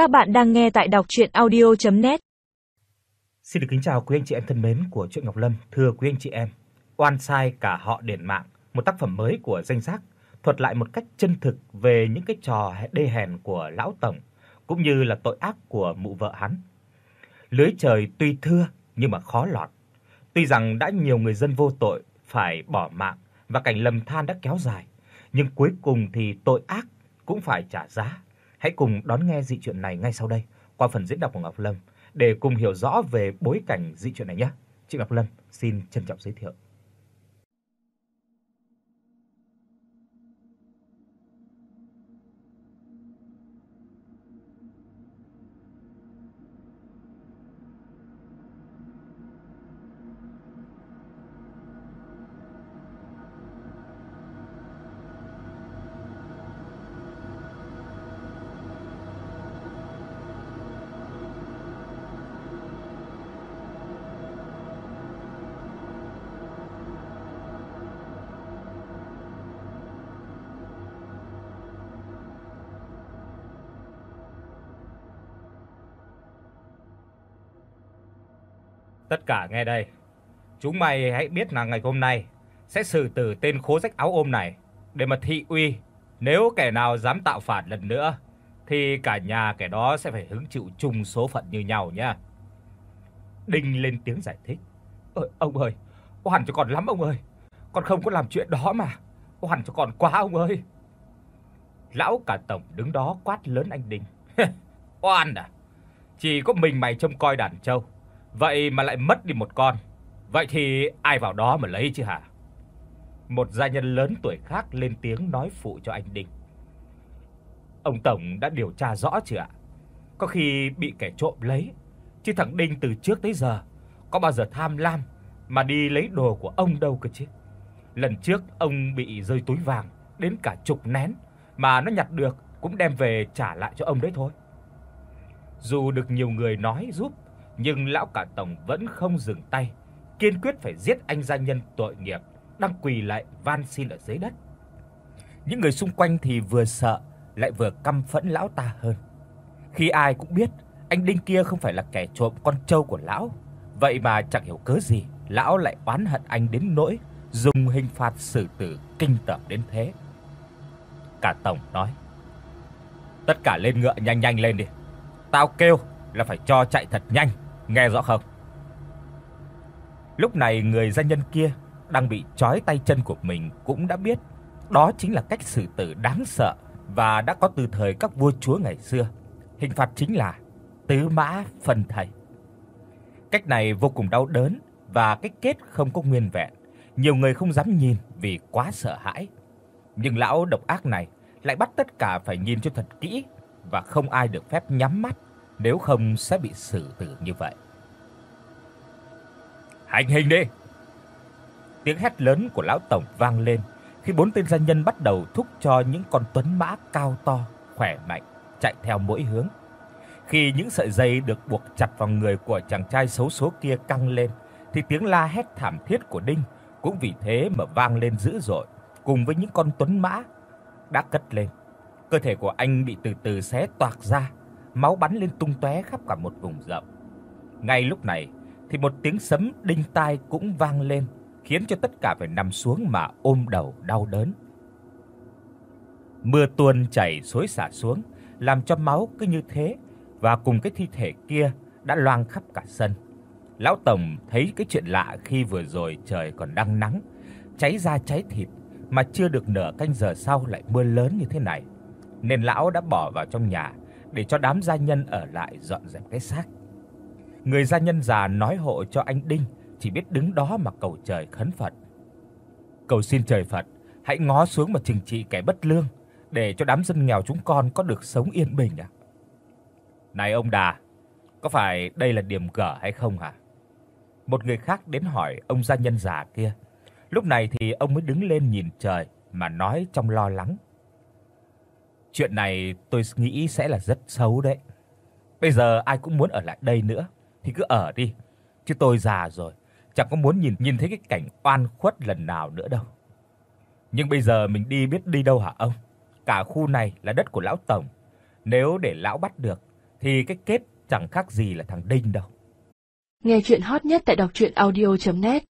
Các bạn đang nghe tại đọc audio net Xin được kính chào quý anh chị em thân mến của truyện Ngọc Lâm, thưa quý anh chị em. Oan sai cả họ đền mạng, một tác phẩm mới của danh giác thuật lại một cách chân thực về những cái trò đê hèn của lão tổng cũng như là tội ác của mụ vợ hắn. Lưới trời tuy thưa nhưng mà khó lọt. Tuy rằng đã nhiều người dân vô tội phải bỏ mạng và cảnh lầm than đã kéo dài, nhưng cuối cùng thì tội ác cũng phải trả giá. Hãy cùng đón nghe dị truyện này ngay sau đây, qua phần diễn đọc của Ngọc Lâm, để cùng hiểu rõ về bối cảnh dị truyện này nhé. Chị Ngọc Lâm, xin trân trọng giới thiệu. Tất cả nghe đây. Chúng mày hãy biết là ngày hôm nay sẽ xử tử tên khố rách áo ôm này để mà thị uy, nếu kẻ nào dám tạo phản lần nữa thì cả nhà kẻ đó sẽ phải hứng chịu chung số phận như nhau nhá. Đinh lên tiếng giải thích. "Ơi ông ơi, oan cho con lắm ông ơi. Con không có làm chuyện đó mà. Oan cho con quá ông ơi." Lão cả tổng đứng đó quát lớn anh Đinh. "Oan à? Chỉ có mình mày trông coi đàn trâu Vậy mà lại mất đi một con. Vậy thì ai vào đó mà lấy chứ hả? Một gia nhân lớn tuổi khác lên tiếng nói phụ cho anh Đinh. Ông tổng đã điều tra rõ chưa ạ? Có khi bị kẻ trộm lấy, chứ thằng Đinh từ trước tới giờ có bao giờ tham lam mà đi lấy đồ của ông đâu cơ chứ. Lần trước ông bị rơi túi vàng đến cả chục nén mà nó nhặt được cũng đem về trả lại cho ông đấy thôi. Dù được nhiều người nói giúp nhưng lão cả tổng vẫn không dừng tay, kiên quyết phải giết anh gia nhân tội nghiệp đang quỳ lại van xin ở dưới đất. Những người xung quanh thì vừa sợ lại vừa căm phẫn lão ta hơn. Khi ai cũng biết anh Đinh kia không phải là kẻ trộm con trâu của lão, vậy mà chẳng hiểu cớ gì, lão lại oán hận anh đến nỗi dùng hình phạt xử tử kinh tởm đến thế. Cả tổng nói: "Tất cả lên ngựa nhanh nhanh lên đi. Tao kêu là phải cho chạy thật nhanh." Nghe rõ không? Lúc này người gia nhân kia đang bị trói tay chân của mình cũng đã biết đó chính là cách xử tử đáng sợ và đã có từ thời các vua chúa ngày xưa. Hình phạt chính là tứ mã phần thây. Cách này vô cùng đau đớn và cái kết không có nguyên vẹn. Nhiều người không dám nhìn vì quá sợ hãi. Nhưng lão độc ác này lại bắt tất cả phải nhìn cho thật kỹ và không ai được phép nhắm mắt nếu không sẽ bị xử tử như vậy. Hành hình đi. Tiếng hét lớn của lão tổng vang lên khi bốn tên gia nhân bắt đầu thúc cho những con tuấn mã cao to, khỏe mạnh chạy theo mỗi hướng. Khi những sợi dây được buộc chặt vào người của chàng trai xấu số kia căng lên thì tiếng la hét thảm thiết của Đinh cũng vì thế mà vang lên dữ dội, cùng với những con tuấn mã đã cất lên. Cơ thể của anh bị từ từ xé toạc ra, máu bắn lên tung tóe khắp cả một vùng rộng. Ngay lúc này thì một tiếng sấm đinh tai cũng vang lên, khiến cho tất cả phải nằm xuống mà ôm đầu đau đớn. Mưa tuôn chảy xối xả xuống, làm cho máu cứ như thế và cùng cái thi thể kia đã loang khắp cả sân. Lão tổng thấy cái chuyện lạ khi vừa rồi trời còn đang nắng, cháy da cháy thịt mà chưa được nửa canh giờ sau lại mưa lớn như thế này, nên lão đã bỏ vào trong nhà để cho đám gia nhân ở lại dọn dẹp cái xác. Người gia nhân già nói hộ cho anh Đinh chỉ biết đứng đó mà cầu trời khấn Phật. Cầu xin trời Phật hãy ngó xuống mà trừng trị kẻ bất lương để cho đám dân nghèo chúng con có được sống yên bình à. Này ông Đà, có phải đây là điểm cờ hay không hả? Một người khác đến hỏi ông gia nhân già kia. Lúc này thì ông mới đứng lên nhìn trời mà nói trong lo lắng. Chuyện này tôi nghĩ sẽ là rất xấu đấy. Bây giờ ai cũng muốn ở lại đây nữa thì cứ ở đi, chứ tôi già rồi, chẳng có muốn nhìn nhìn thấy cái cảnh oan khuất lần nào nữa đâu. Nhưng bây giờ mình đi biết đi đâu hả ông? Cả khu này là đất của lão tổng, nếu để lão bắt được thì cái kết chẳng khác gì là thằng Đinh đâu. Nghe truyện hot nhất tại doctruyenaudio.net